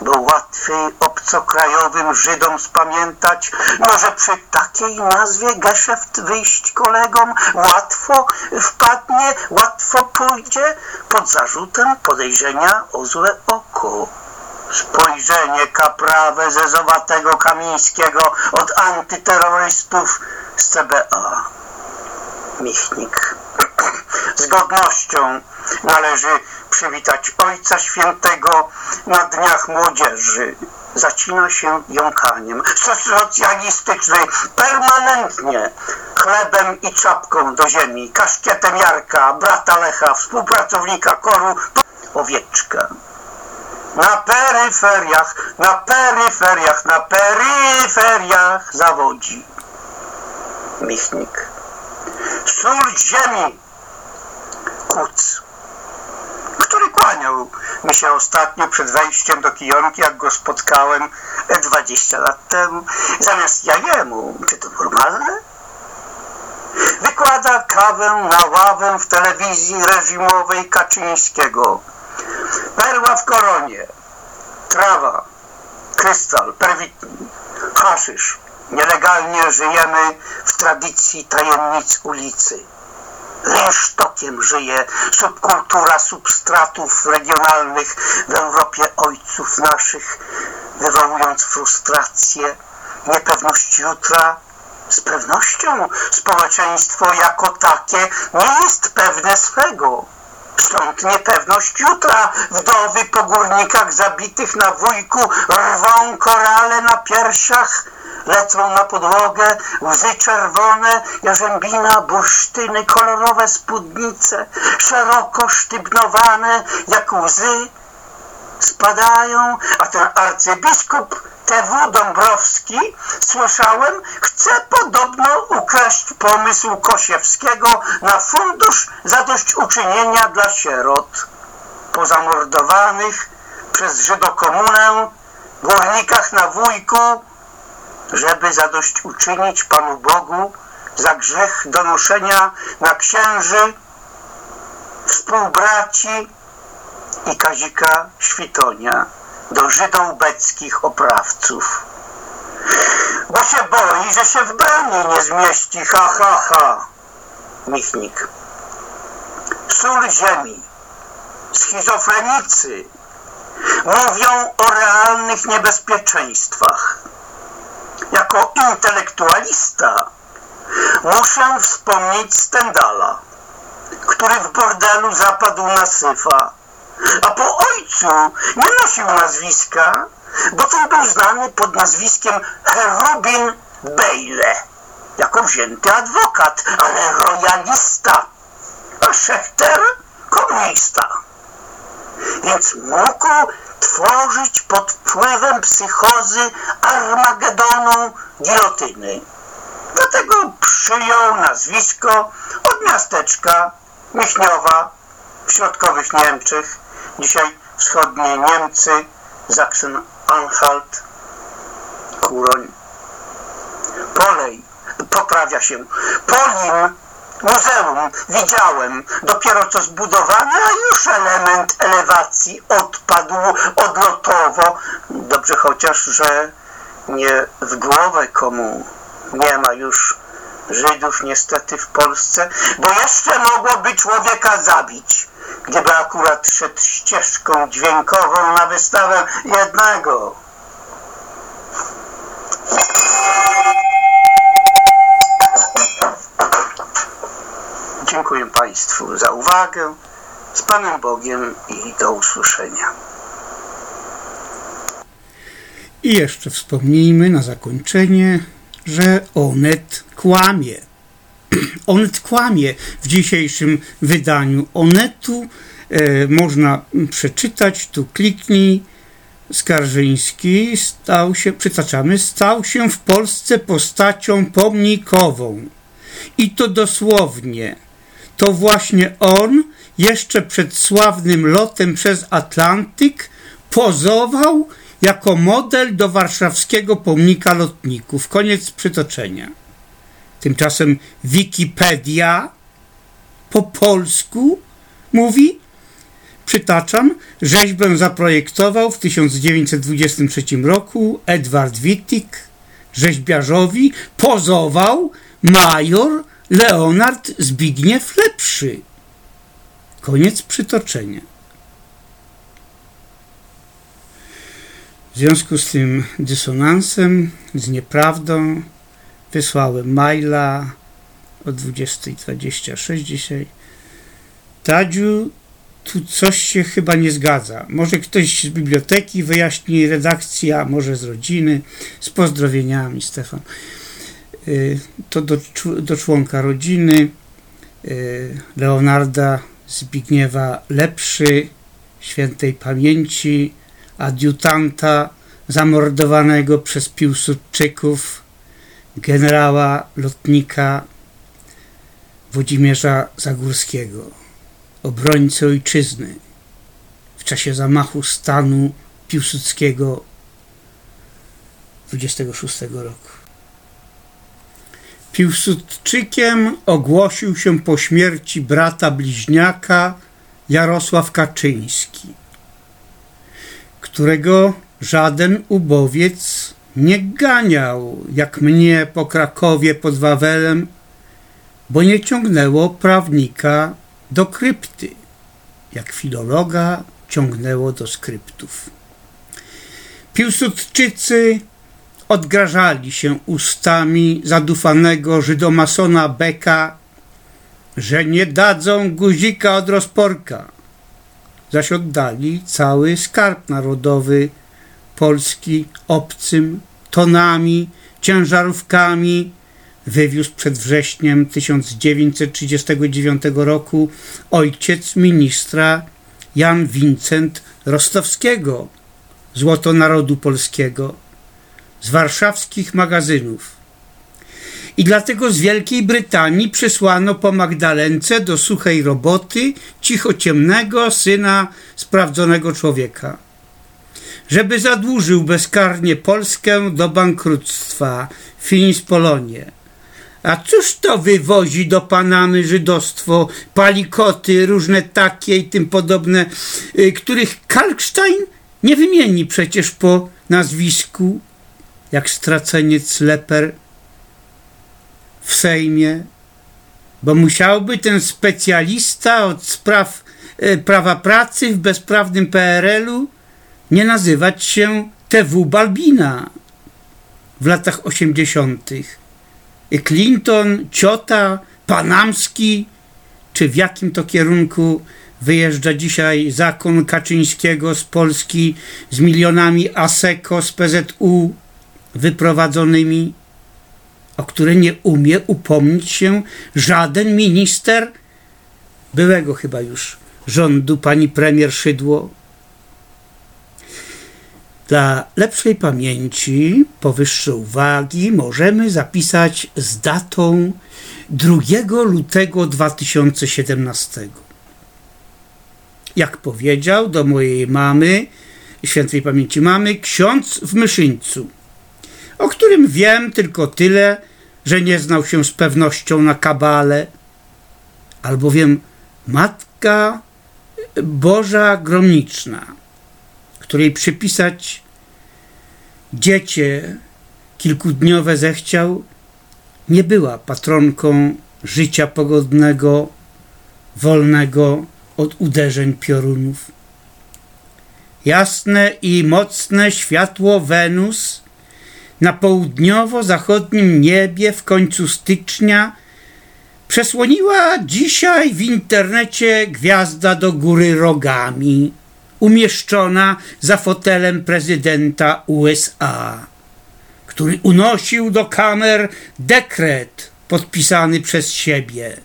Bo łatwiej obcokrajowym Żydom spamiętać, może przy takiej nazwie geszeft wyjść kolegom łatwo wpadnie, łatwo pójdzie? Pod zarzutem podejrzenia o złe oko spojrzenie kaprawe zezowatego Kamińskiego od antyterrorystów z CBA. Michnik. Z godnością należy przywitać Ojca Świętego na Dniach Młodzieży. Zacina się jąkaniem. Socjalistyczny permanentnie chlebem i czapką do ziemi, kaszkietem Jarka, brata Lecha, współpracownika koru, owieczka. Na peryferiach, na peryferiach, na peryferiach zawodzi. Michnik. Sól ziemi. Kuc. Który kłaniał mi się ostatnio przed wejściem do kijonki, jak go spotkałem 20 lat temu. Zamiast ja jemu. Czy to normalne? Wykłada kawę na ławę w telewizji reżimowej Kaczyńskiego. Perła w koronie. Trawa. Krystal. Perwitny. Haszysz. Nielegalnie żyjemy w tradycji tajemnic ulicy. Rynsztokiem żyje subkultura substratów regionalnych w Europie ojców naszych, wywołując frustrację, niepewność jutra. Z pewnością społeczeństwo jako takie nie jest pewne swego. Stąd niepewność jutra. Wdowy po górnikach zabitych na wujku rwą korale na piersiach, lecą na podłogę łzy czerwone, jarzębina, bursztyny, kolorowe spódnice, szeroko sztybnowane jak łzy, spadają, a ten arcybiskup TW Dąbrowski, słyszałem, chce podobno ukraść pomysł Kosiewskiego na fundusz zadośćuczynienia dla sierot pozamordowanych przez Żydokomunę, górnikach na wujku, żeby zadośćuczynić Panu Bogu za grzech donoszenia na księży, współbraci i Kazika Świtonia do żydołbeckich oprawców. Bo się boi, że się w bramie nie zmieści, ha, ha, ha. Michnik. Sól ziemi, schizofrenicy mówią o realnych niebezpieczeństwach. Jako intelektualista muszę wspomnieć Stendala, który w bordelu zapadł na syfa a po ojcu nie nosił nazwiska, bo ten był znany pod nazwiskiem Cherubin Bejle, jako wzięty adwokat, ale royalista, a Szechter komunista. Więc mógł tworzyć pod wpływem psychozy Armagedonu gilotyny. Dlatego przyjął nazwisko od miasteczka Miechniowa w środkowych Niemczech, dzisiaj wschodnie Niemcy, Sachsen-Anhalt, Kuroń. Polej, poprawia się. Polim, muzeum, widziałem, dopiero co zbudowane, a już element elewacji odpadł odlotowo. Dobrze chociaż, że nie w głowę komu nie ma już Żydów niestety w Polsce, bo jeszcze mogłoby człowieka zabić, gdyby akurat szedł ścieżką dźwiękową na wystawę jednego. Dziękuję Państwu za uwagę. Z Panem Bogiem i do usłyszenia. I jeszcze wspomnijmy na zakończenie, że Onet kłamie. *clears throat* Onet kłamie w dzisiejszym wydaniu Onetu. E, można przeczytać, tu kliknij. Skarżyński stał się, przytaczamy, stał się w Polsce postacią pomnikową. I to dosłownie. To właśnie on jeszcze przed sławnym lotem przez Atlantyk pozował jako model do warszawskiego pomnika lotników. Koniec przytoczenia. Tymczasem Wikipedia po polsku mówi, przytaczam, rzeźbę zaprojektował w 1923 roku Edward Wittig, rzeźbiarzowi pozował major Leonard Zbigniew Lepszy. Koniec przytoczenia. W związku z tym dysonansem, z nieprawdą, wysłałem maila o 20.26 dzisiaj. Tadziu, tu coś się chyba nie zgadza. Może ktoś z biblioteki wyjaśni redakcja, może z rodziny. Z pozdrowieniami, Stefan. Y, to do, do członka rodziny y, Leonarda Zbigniewa Lepszy, świętej pamięci, adiutanta zamordowanego przez Piłsudczyków, generała lotnika Włodzimierza Zagórskiego, obrońcy ojczyzny w czasie zamachu stanu Piłsudskiego 26 roku. Piłsudczykiem ogłosił się po śmierci brata bliźniaka Jarosław Kaczyński, którego żaden ubowiec nie ganiał, jak mnie po Krakowie pod Wawelem, bo nie ciągnęło prawnika do krypty, jak filologa ciągnęło do skryptów. Piłsudczycy odgrażali się ustami zadufanego żydomasona Beka, że nie dadzą guzika od rozporka, zaś oddali cały skarb narodowy Polski obcym tonami, ciężarówkami wywiózł przed wrześniem 1939 roku ojciec ministra Jan Wincent Rostowskiego, złoto narodu polskiego, z warszawskich magazynów. I dlatego z Wielkiej Brytanii przysłano po Magdalence do suchej roboty cichociemnego syna sprawdzonego człowieka żeby zadłużył bezkarnie Polskę do bankructwa, finis Polonie. A cóż to wywozi do Panamy żydostwo, palikoty, różne takie i tym podobne, y, których Kalkstein nie wymieni przecież po nazwisku, jak straceniec leper w Sejmie, bo musiałby ten specjalista od spraw y, prawa pracy w bezprawnym PRL-u nie nazywać się TW Balbina w latach 80. Clinton, Ciota, Panamski, czy w jakim to kierunku wyjeżdża dzisiaj zakon Kaczyńskiego z Polski z milionami ASECO z PZU wyprowadzonymi, o które nie umie upomnieć się żaden minister byłego chyba już rządu pani premier Szydło. Dla lepszej pamięci powyższe uwagi możemy zapisać z datą 2 lutego 2017. Jak powiedział do mojej mamy, świętej pamięci mamy, ksiądz w Myszyńcu, o którym wiem tylko tyle, że nie znał się z pewnością na kabale, albowiem Matka Boża Gromniczna której przypisać dziecię kilkudniowe zechciał, nie była patronką życia pogodnego, wolnego od uderzeń piorunów. Jasne i mocne światło Wenus na południowo-zachodnim niebie w końcu stycznia przesłoniła dzisiaj w internecie gwiazda do góry rogami umieszczona za fotelem prezydenta USA, który unosił do kamer dekret podpisany przez siebie,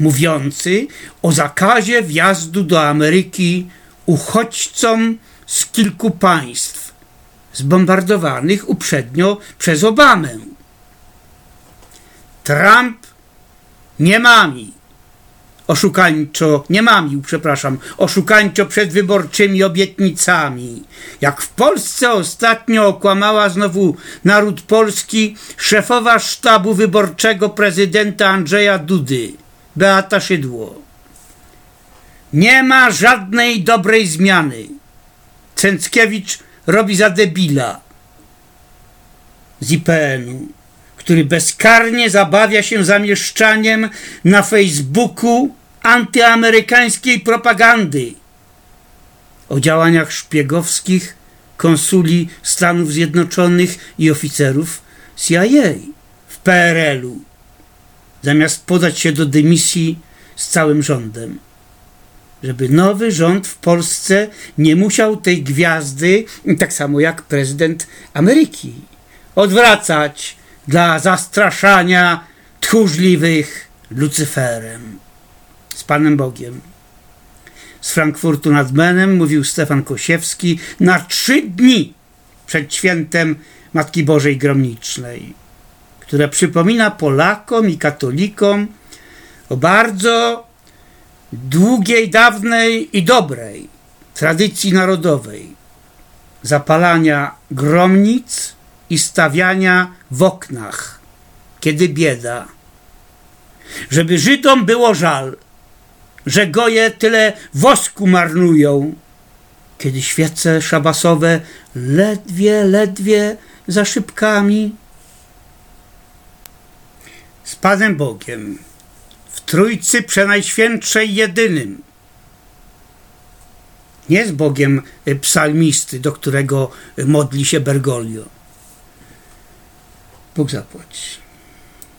mówiący o zakazie wjazdu do Ameryki uchodźcom z kilku państw zbombardowanych uprzednio przez Obamę. Trump nie mami oszukańczo, nie mamił, przepraszam, oszukańczo przed wyborczymi obietnicami. Jak w Polsce ostatnio okłamała znowu naród polski szefowa sztabu wyborczego prezydenta Andrzeja Dudy, Beata Szydło. Nie ma żadnej dobrej zmiany. Cęckiewicz robi za debila z IPN-u, który bezkarnie zabawia się zamieszczaniem na Facebooku antyamerykańskiej propagandy, o działaniach szpiegowskich konsuli Stanów Zjednoczonych i oficerów CIA w PRL-u. zamiast podać się do dymisji z całym rządem. Żeby nowy rząd w Polsce nie musiał tej gwiazdy, tak samo jak prezydent Ameryki, odwracać dla zastraszania tchórzliwych Lucyferem. Panem Bogiem. Z Frankfurtu nad Menem mówił Stefan Kosiewski na trzy dni przed świętem Matki Bożej Gromnicznej, które przypomina Polakom i katolikom o bardzo długiej, dawnej i dobrej tradycji narodowej zapalania gromnic i stawiania w oknach, kiedy bieda. Żeby Żydom było żal, że goje tyle wosku marnują, kiedy świece szabasowe ledwie, ledwie za szybkami. Z Panem Bogiem, w Trójcy Przenajświętszej jedynym. Nie z Bogiem psalmisty, do którego modli się Bergoglio. Bóg zapłać.